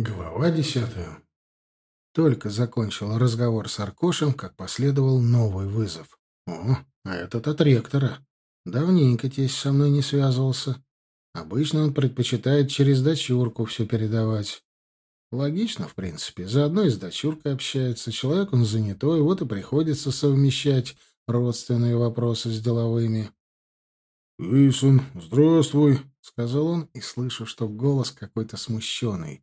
Глава десятая. Только закончил разговор с Аркошем, как последовал новый вызов. О, а этот от ректора. Давненько тесть со мной не связывался. Обычно он предпочитает через дочурку все передавать. Логично, в принципе. Заодно и с дочуркой общается. Человек он занятой, вот и приходится совмещать родственные вопросы с деловыми. «Эйсон, здравствуй», — сказал он, и слышу, что голос какой-то смущенный.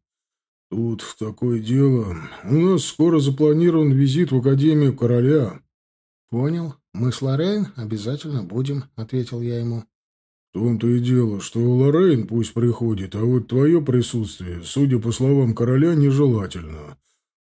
«Тут такое дело. У нас скоро запланирован визит в Академию Короля». «Понял. Мы с Лоррейн обязательно будем», — ответил я ему. «В том-то и дело, что Лоррейн пусть приходит, а вот твое присутствие, судя по словам короля, нежелательно.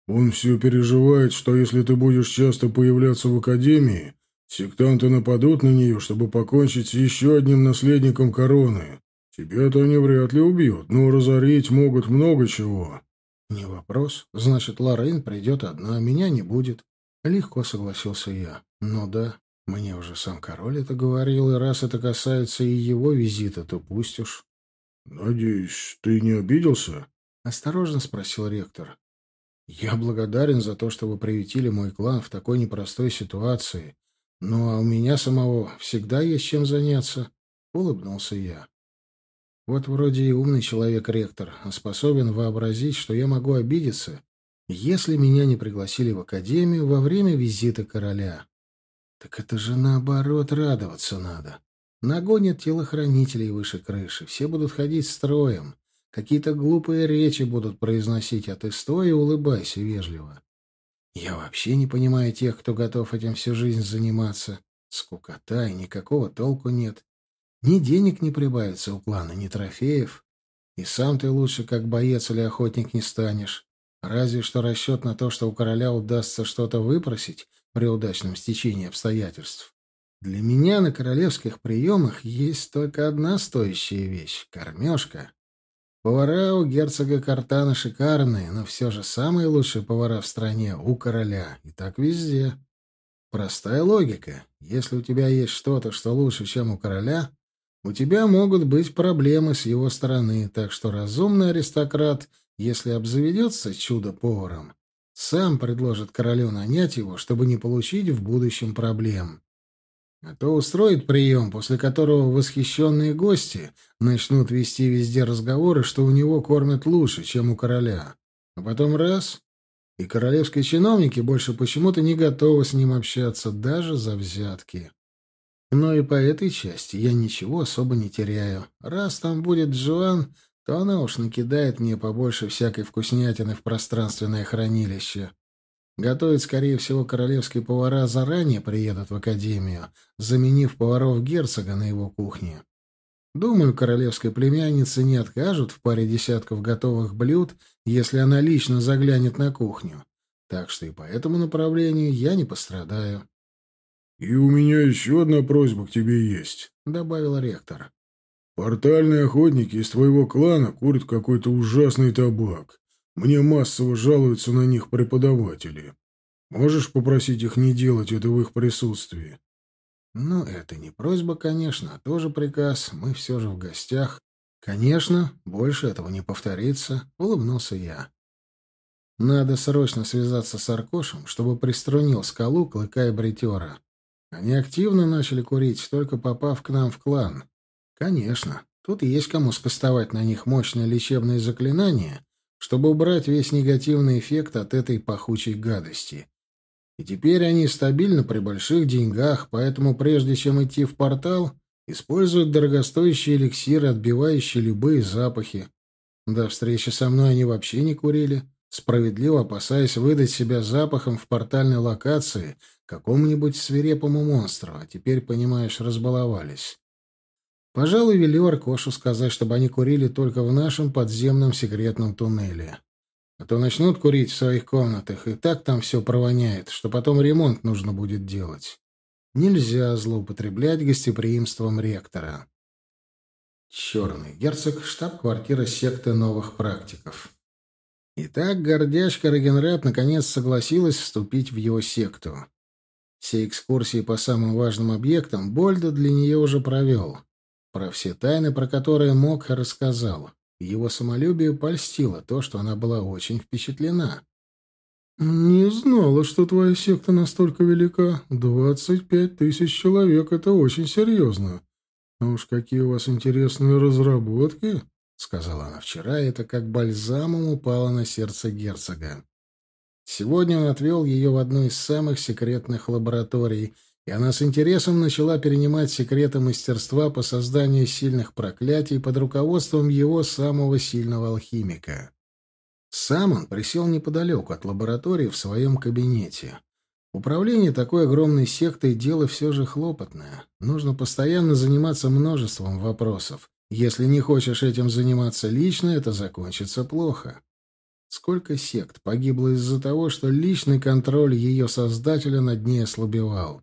Он все переживает, что если ты будешь часто появляться в Академии, сектанты нападут на нее, чтобы покончить с еще одним наследником короны. Тебя-то они вряд ли убьют, но разорить могут много чего». «Не вопрос. Значит, Лоррейн придет одна, а меня не будет». Легко согласился я. «Ну да, мне уже сам король это говорил, и раз это касается и его визита, то пусть уж». «Надеюсь, ты не обиделся?» — осторожно спросил ректор. «Я благодарен за то, что вы приютили мой клан в такой непростой ситуации. Ну, а у меня самого всегда есть чем заняться», — улыбнулся я. Вот вроде и умный человек ректор, а способен вообразить, что я могу обидеться, если меня не пригласили в академию во время визита короля. Так это же наоборот радоваться надо. Нагонят телохранителей выше крыши, все будут ходить строем, какие-то глупые речи будут произносить, а ты стой и улыбайся вежливо. Я вообще не понимаю тех, кто готов этим всю жизнь заниматься. Скукота и никакого толку нет. Ни денег не прибавится у клана, ни трофеев. И сам ты лучше как боец или охотник не станешь. Разве что расчет на то, что у короля удастся что-то выпросить при удачном стечении обстоятельств. Для меня на королевских приемах есть только одна стоящая вещь — кормежка. Повара у герцога Картана шикарные, но все же самые лучшие повара в стране у короля. И так везде. Простая логика. Если у тебя есть что-то, что лучше, чем у короля, у тебя могут быть проблемы с его стороны, так что разумный аристократ, если обзаведется чудо-поваром, сам предложит королю нанять его, чтобы не получить в будущем проблем. А то устроит прием, после которого восхищенные гости начнут вести везде разговоры, что у него кормят лучше, чем у короля. А потом раз — и королевские чиновники больше почему-то не готовы с ним общаться, даже за взятки. Но и по этой части я ничего особо не теряю. Раз там будет Джоан, то она уж накидает мне побольше всякой вкуснятины в пространственное хранилище. Готовить, скорее всего, королевские повара заранее приедут в академию, заменив поваров герцога на его кухне. Думаю, королевской племяннице не откажут в паре десятков готовых блюд, если она лично заглянет на кухню. Так что и по этому направлению я не пострадаю. «И у меня еще одна просьба к тебе есть», — добавил ректор. «Портальные охотники из твоего клана курят какой-то ужасный табак. Мне массово жалуются на них преподаватели. Можешь попросить их не делать это в их присутствии?» «Ну, это не просьба, конечно, а тоже приказ. Мы все же в гостях. Конечно, больше этого не повторится», — улыбнулся я. «Надо срочно связаться с Аркошем, чтобы приструнил скалу клыка и бритера. Они активно начали курить, только попав к нам в клан. Конечно, тут есть кому скостовать на них мощное лечебное заклинание, чтобы убрать весь негативный эффект от этой пахучей гадости. И теперь они стабильно при больших деньгах, поэтому прежде чем идти в портал, используют дорогостоящие эликсиры, отбивающие любые запахи. До встречи со мной они вообще не курили, справедливо опасаясь выдать себя запахом в портальной локации, какому-нибудь свирепому монстру, а теперь, понимаешь, разбаловались. Пожалуй, велю Аркошу сказать, чтобы они курили только в нашем подземном секретном туннеле. А то начнут курить в своих комнатах, и так там все провоняет, что потом ремонт нужно будет делать. Нельзя злоупотреблять гостеприимством ректора. Черный герцог, штаб-квартира секты новых практиков. Итак, гордячка Регенрат наконец согласилась вступить в его секту. Все экскурсии по самым важным объектам Больда для нее уже провел. Про все тайны, про которые мог, рассказал. Его самолюбие польстило то, что она была очень впечатлена. «Не знала, что твоя секта настолько велика. Двадцать пять тысяч человек — это очень серьезно. А уж какие у вас интересные разработки!» — сказала она вчера, и это как бальзамом упало на сердце герцога. Сегодня он отвел ее в одну из самых секретных лабораторий, и она с интересом начала перенимать секреты мастерства по созданию сильных проклятий под руководством его самого сильного алхимика. Сам он присел неподалеку от лаборатории в своем кабинете. Управление такой огромной сектой — дело все же хлопотное. Нужно постоянно заниматься множеством вопросов. Если не хочешь этим заниматься лично, это закончится плохо. Сколько сект погибло из-за того, что личный контроль ее создателя над ней ослабевал.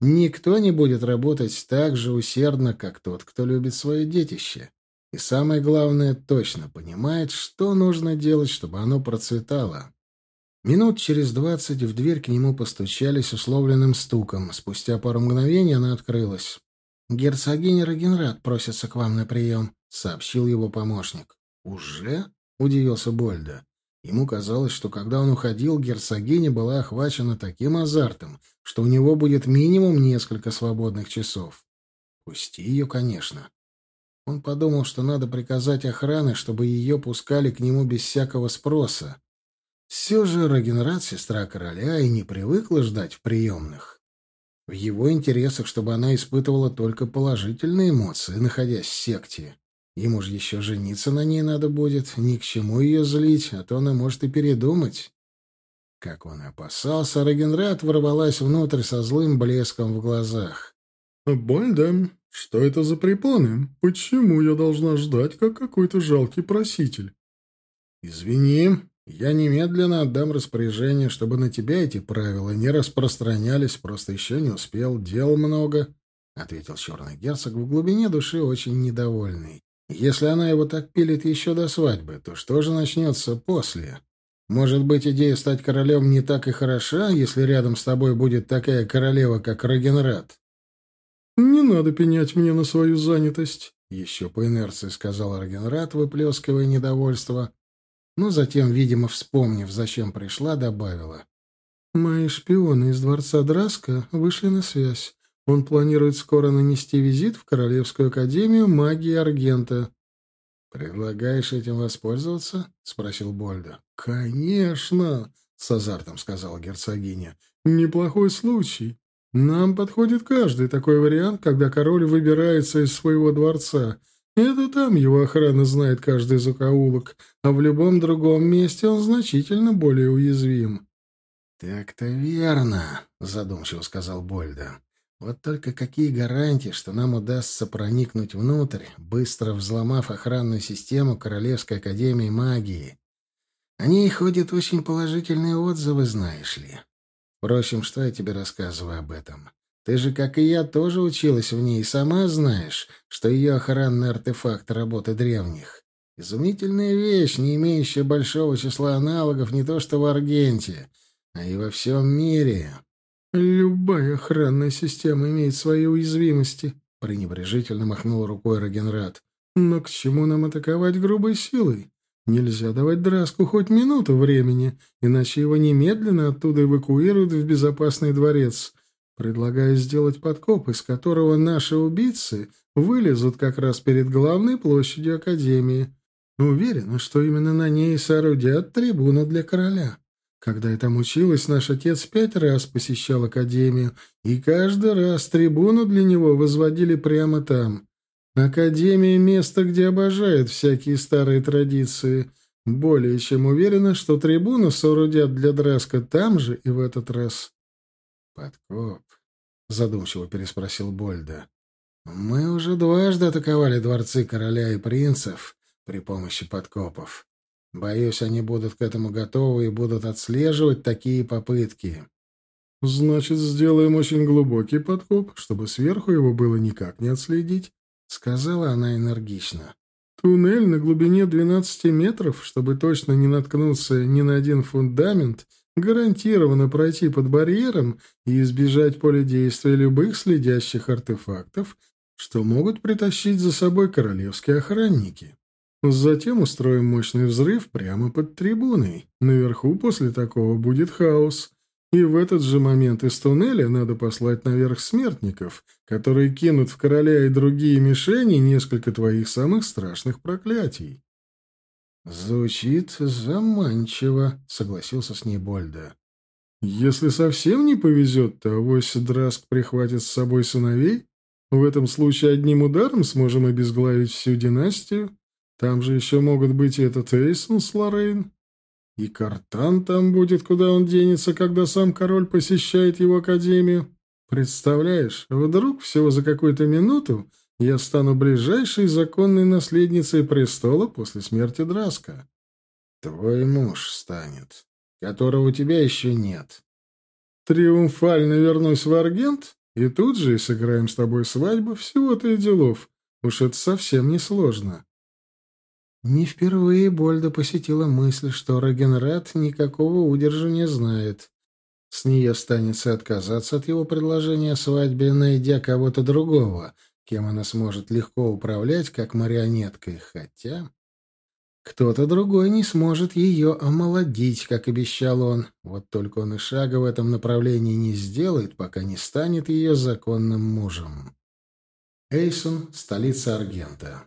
Никто не будет работать так же усердно, как тот, кто любит свое детище. И самое главное, точно понимает, что нужно делать, чтобы оно процветало. Минут через двадцать в дверь к нему постучались условленным стуком. Спустя пару мгновений она открылась. «Герцогиня Рогенрад просится к вам на прием», — сообщил его помощник. «Уже?» — удивился Больда. Ему казалось, что когда он уходил, герцогиня была охвачена таким азартом, что у него будет минимум несколько свободных часов. Пусти ее, конечно. Он подумал, что надо приказать охране, чтобы ее пускали к нему без всякого спроса. Все же Рогенрад — сестра короля и не привыкла ждать в приемных. В его интересах, чтобы она испытывала только положительные эмоции, находясь в секте. Ему же еще жениться на ней надо будет, ни к чему ее злить, а то она может и передумать. Как он и опасался, Рогенрад ворвалась внутрь со злым блеском в глазах. «Больда, что это за препоны? Почему я должна ждать, как какой-то жалкий проситель?» «Извини, я немедленно отдам распоряжение, чтобы на тебя эти правила не распространялись, просто еще не успел, дел много», — ответил черный герцог в глубине души очень недовольный. Если она его так пилит еще до свадьбы, то что же начнется после? Может быть, идея стать королем не так и хороша, если рядом с тобой будет такая королева, как Рогенрад? «Не надо пенять мне на свою занятость», — еще по инерции сказал Рогенрад, выплескивая недовольство. Но затем, видимо, вспомнив, зачем пришла, добавила. «Мои шпионы из дворца Драска вышли на связь. Он планирует скоро нанести визит в Королевскую академию магии Аргента. «Предлагаешь этим воспользоваться?» — спросил Больда. «Конечно!» — с азартом сказала герцогиня. «Неплохой случай. Нам подходит каждый такой вариант, когда король выбирается из своего дворца. Это там его охрана знает каждый закоулок, а в любом другом месте он значительно более уязвим». «Так-то верно», — задумчиво сказал Больда. Вот только какие гарантии, что нам удастся проникнуть внутрь, быстро взломав охранную систему Королевской Академии Магии? О ней ходят очень положительные отзывы, знаешь ли. Впрочем, что я тебе рассказываю об этом? Ты же, как и я, тоже училась в ней и сама знаешь, что ее охранный артефакт работы древних. Изумительная вещь, не имеющая большого числа аналогов не то что в Аргенте, а и во всем мире. «Любая охранная система имеет свои уязвимости», — пренебрежительно махнул рукой Рогенрад. «Но к чему нам атаковать грубой силой? Нельзя давать Драску хоть минуту времени, иначе его немедленно оттуда эвакуируют в безопасный дворец. Предлагаю сделать подкоп, из которого наши убийцы вылезут как раз перед главной площадью Академии. Уверена, что именно на ней соорудят трибуну для короля». Когда я там училась, наш отец пять раз посещал академию, и каждый раз трибуну для него возводили прямо там. Академия — место, где обожают всякие старые традиции. Более чем уверена, что трибуну соорудят для Драска там же и в этот раз. «Подкоп», — задумчиво переспросил Больда. «Мы уже дважды атаковали дворцы короля и принцев при помощи подкопов. Боюсь, они будут к этому готовы и будут отслеживать такие попытки. Значит, сделаем очень глубокий подкоп, чтобы сверху его было никак не отследить, сказала она энергично. Туннель на глубине 12 метров, чтобы точно не наткнуться ни на один фундамент, гарантированно пройти под барьером и избежать поля действия любых следящих артефактов, что могут притащить за собой королевские охранники. Затем устроим мощный взрыв прямо под трибуной. Наверху после такого будет хаос. И в этот же момент из туннеля надо послать наверх смертников, которые кинут в короля и другие мишени несколько твоих самых страшных проклятий. «Звучит заманчиво», — согласился с ней Больда. «Если совсем не повезет, то авось Драск прихватит с собой сыновей. В этом случае одним ударом сможем обезглавить всю династию. Там же еще могут быть и этот Эйсон с Лоррейн. И Картан там будет, куда он денется, когда сам король посещает его академию. Представляешь, вдруг всего за какую-то минуту я стану ближайшей законной наследницей престола после смерти Драска. Твой муж станет, которого у тебя еще нет. Триумфально вернусь в Аргент, и тут же и сыграем с тобой свадьбу, всего-то и делов. Уж это совсем не сложно. Не впервые Больда посетила мысль, что Рагенрад никакого удержа не знает. С нее станется отказаться от его предложения о свадьбе, найдя кого-то другого, кем она сможет легко управлять, как марионеткой, хотя... Кто-то другой не сможет ее омолодить, как обещал он. Вот только он и шага в этом направлении не сделает, пока не станет ее законным мужем. Эйсон — столица Аргента.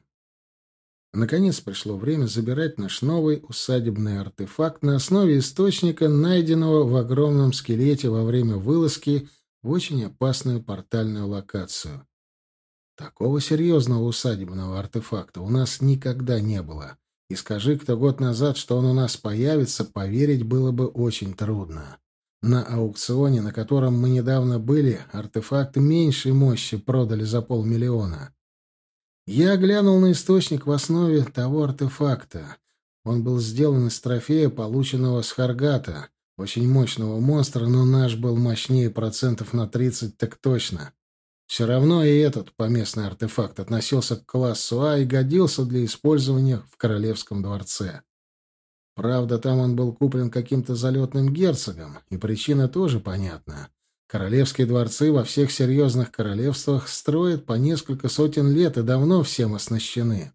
Наконец пришло время забирать наш новый усадебный артефакт на основе источника, найденного в огромном скелете во время вылазки в очень опасную портальную локацию. Такого серьезного усадебного артефакта у нас никогда не было. И скажи кто год назад, что он у нас появится, поверить было бы очень трудно. На аукционе, на котором мы недавно были, артефакт меньшей мощи продали за полмиллиона. Я глянул на источник в основе того артефакта. Он был сделан из трофея, полученного с Харгата, очень мощного монстра, но наш был мощнее процентов на 30 так точно. Все равно и этот поместный артефакт относился к классу А и годился для использования в Королевском дворце. Правда, там он был куплен каким-то залетным герцогом, и причина тоже понятна. Королевские дворцы во всех серьезных королевствах строят по несколько сотен лет и давно всем оснащены.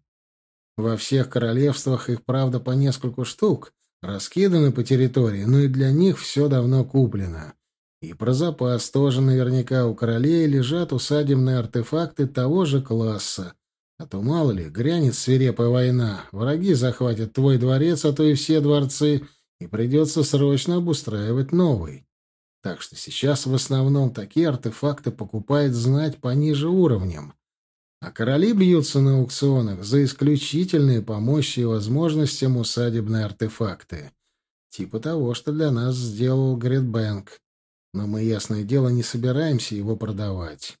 Во всех королевствах их, правда, по нескольку штук, раскиданы по территории, но и для них все давно куплено. И про запас тоже наверняка у королей лежат усадебные артефакты того же класса. А то, мало ли, грянет свирепая война, враги захватят твой дворец, а то и все дворцы, и придется срочно обустраивать новый. Так что сейчас в основном такие артефакты покупает знать пониже уровнем. А короли бьются на аукционах за исключительные по мощи и возможностям усадебные артефакты. Типа того, что для нас сделал Гридбэнк. Но мы, ясное дело, не собираемся его продавать.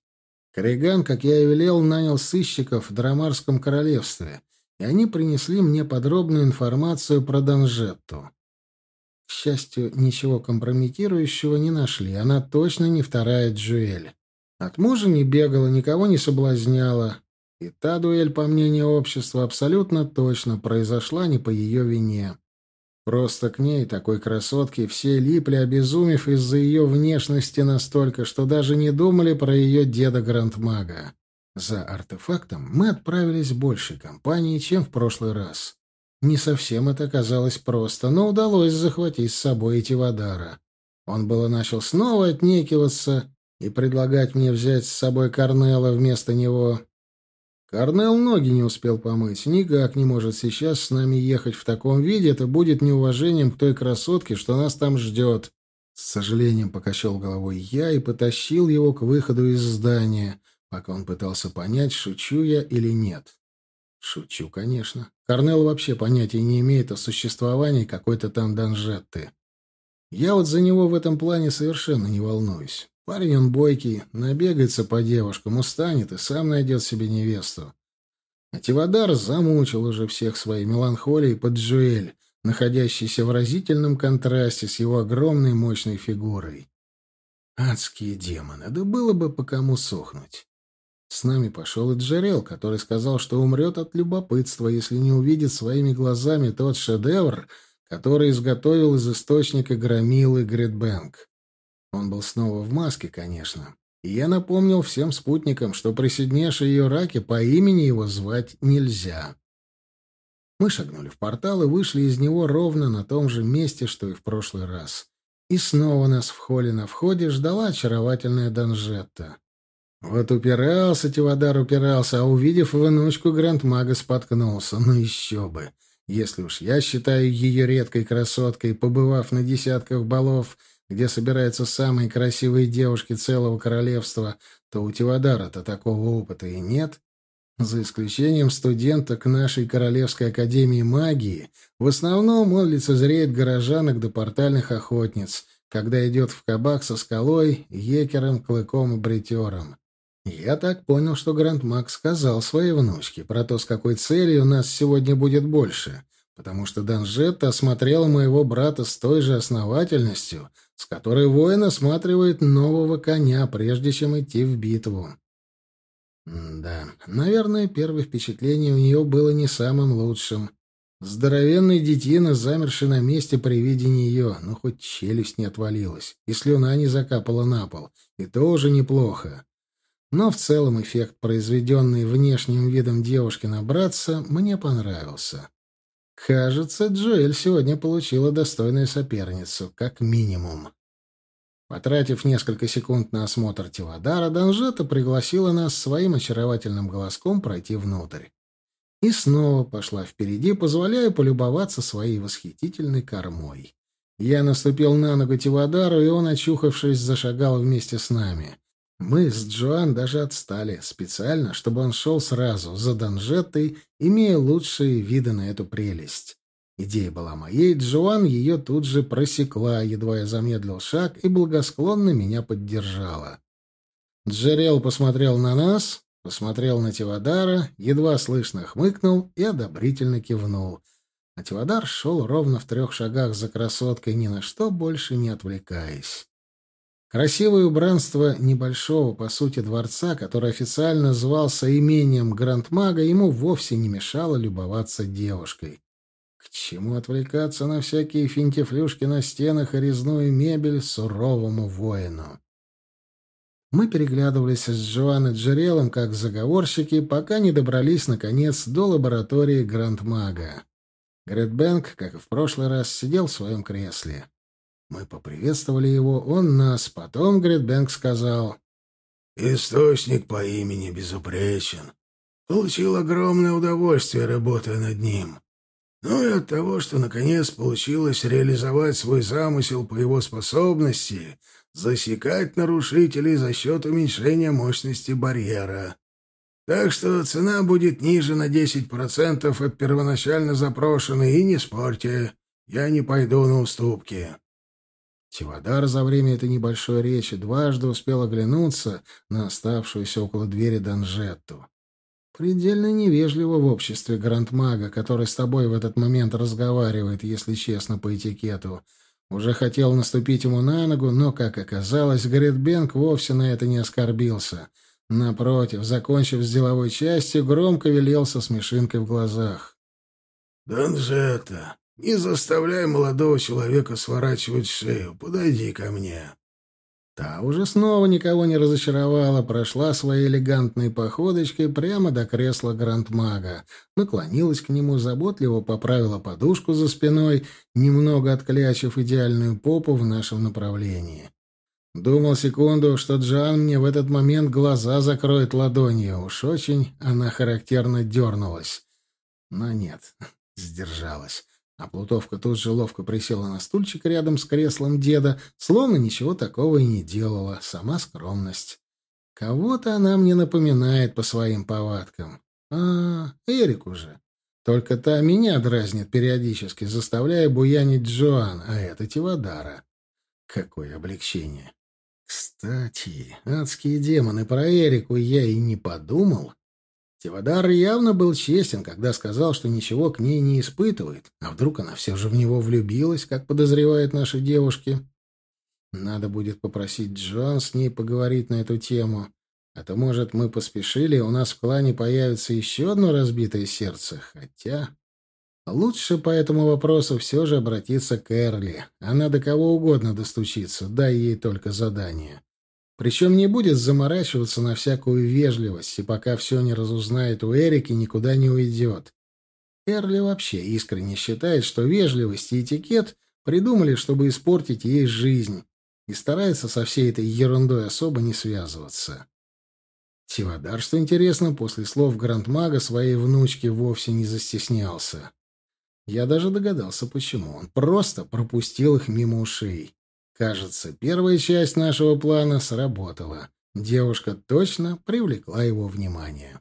Корриган, как я и велел, нанял сыщиков в Драмарском королевстве, и они принесли мне подробную информацию про Данжетту. К счастью, ничего компрометирующего не нашли. Она точно не вторая Джуэль. От мужа не бегала, никого не соблазняла. И та дуэль, по мнению общества, абсолютно точно произошла не по ее вине. Просто к ней, такой красотке, все липли, обезумев из-за ее внешности настолько, что даже не думали про ее деда Грандмага. За артефактом мы отправились большей компанией, чем в прошлый раз. Не совсем это оказалось просто, но удалось захватить с собой Этивадара. Он было начал снова отнекиваться и предлагать мне взять с собой Корнела вместо него. Корнел ноги не успел помыть, никак не может сейчас с нами ехать в таком виде, это будет неуважением к той красотке, что нас там ждет. С сожалением покачал головой я и потащил его к выходу из здания, пока он пытался понять, шучу я или нет. Шучу, конечно. Корнел вообще понятия не имеет о существовании какой-то там Данжетты. Я вот за него в этом плане совершенно не волнуюсь. Парень он бойкий, набегается по девушкам, устанет и сам найдет себе невесту. А Тивадар замучил уже всех своей меланхолией под Джуэль, находящийся в разительном контрасте с его огромной мощной фигурой. Адские демоны, да было бы по кому сохнуть. С нами пошел и Джерел, который сказал, что умрет от любопытства, если не увидит своими глазами тот шедевр, который изготовил из источника громилы Гридбэнк. Он был снова в маске, конечно. И я напомнил всем спутникам, что при Сиднеше ее раке по имени его звать нельзя. Мы шагнули в портал и вышли из него ровно на том же месте, что и в прошлый раз. И снова нас в холле на входе ждала очаровательная Данжетта. Вот упирался Тивадар, упирался, а увидев внучку Гранд-мага споткнулся. Ну еще бы! Если уж я считаю ее редкой красоткой, побывав на десятках балов, где собираются самые красивые девушки целого королевства, то у Тивадара-то такого опыта и нет. За исключением студенток нашей Королевской Академии Магии, в основном он лицезреет горожанок до портальных охотниц, когда идет в кабак со скалой, екером, клыком и бритером. Я так понял, что Гранд Мак сказал своей внучке про то, с какой целью нас сегодня будет больше, потому что Данжетта осмотрела моего брата с той же основательностью, с которой воин осматривает нового коня, прежде чем идти в битву. Да, наверное, первое впечатление у нее было не самым лучшим. Здоровенный детина, замерший на месте при виде нее, но хоть челюсть не отвалилась, и слюна не закапала на пол, и тоже неплохо. Но в целом эффект, произведенный внешним видом девушки на братца, мне понравился. Кажется, Джоэль сегодня получила достойную соперницу, как минимум. Потратив несколько секунд на осмотр Тивадара, Данжета пригласила нас своим очаровательным голоском пройти внутрь. И снова пошла впереди, позволяя полюбоваться своей восхитительной кормой. Я наступил на ногу Тивадару, и он, очухавшись, зашагал вместе с нами. Мы с Джоан даже отстали, специально, чтобы он шел сразу, за Данжетой, имея лучшие виды на эту прелесть. Идея была моей, Джоан ее тут же просекла, едва я замедлил шаг, и благосклонно меня поддержала. Джерел посмотрел на нас, посмотрел на Тивадара, едва слышно хмыкнул и одобрительно кивнул. А Тивадар шел ровно в трех шагах за красоткой, ни на что больше не отвлекаясь. Красивое убранство небольшого, по сути, дворца, который официально звался имением Грандмага, ему вовсе не мешало любоваться девушкой. К чему отвлекаться на всякие финтифлюшки на стенах и резную мебель суровому воину? Мы переглядывались с Джоанной Джерелом как заговорщики, пока не добрались, наконец, до лаборатории Грандмага. Гретбенк, как и в прошлый раз, сидел в своем кресле. Мы поприветствовали его, он нас. Потом Гритбенк сказал... «Источник по имени безупречен. Получил огромное удовольствие, работая над ним. Ну и от того, что наконец получилось реализовать свой замысел по его способности засекать нарушителей за счет уменьшения мощности барьера. Так что цена будет ниже на 10% от первоначально запрошенной, и не спорьте, я не пойду на уступки. Тивадар за время этой небольшой речи дважды успел оглянуться на оставшуюся около двери Данжетту. Предельно невежливо в обществе грандмага, который с тобой в этот момент разговаривает, если честно, по этикету. Уже хотел наступить ему на ногу, но, как оказалось, Гритбенк вовсе на это не оскорбился. Напротив, закончив с деловой частью, громко велел со смешинкой в глазах. «Данжета, не заставляй молодого человека сворачивать шею. Подойди ко мне. Та уже снова никого не разочаровала, прошла своей элегантной походочкой прямо до кресла грандмага, наклонилась к нему, заботливо поправила подушку за спиной, немного отклячив идеальную попу в нашем направлении. Думал секунду, что Джан мне в этот момент глаза закроет ладонью. Уж очень она характерно дернулась. Но нет, сдержалась. А Плутовка тут же ловко присела на стульчик рядом с креслом деда, словно ничего такого и не делала, сама скромность. Кого-то она мне напоминает по своим повадкам. А, Эрик уже. Только та меня дразнит периодически, заставляя буянить Джоан, а это Тивадара. Какое облегчение. Кстати, адские демоны про Эрику я и не подумал. Тивадар явно был честен, когда сказал, что ничего к ней не испытывает. А вдруг она все же в него влюбилась, как подозревают наши девушки? Надо будет попросить Джоан с ней поговорить на эту тему. А то, может, мы поспешили, у нас в клане появится еще одно разбитое сердце. Хотя... Лучше по этому вопросу все же обратиться к Эрли. Она до кого угодно достучится, дай ей только задание. Причем не будет заморачиваться на всякую вежливость, и пока все не разузнает у Эрики, никуда не уйдет. Эрли вообще искренне считает, что вежливость и этикет придумали, чтобы испортить ей жизнь, и старается со всей этой ерундой особо не связываться. Тивадар, что интересно, после слов Грандмага своей внучки вовсе не застеснялся. Я даже догадался, почему. Он просто пропустил их мимо ушей. Кажется, первая часть нашего плана сработала. Девушка точно привлекла его внимание.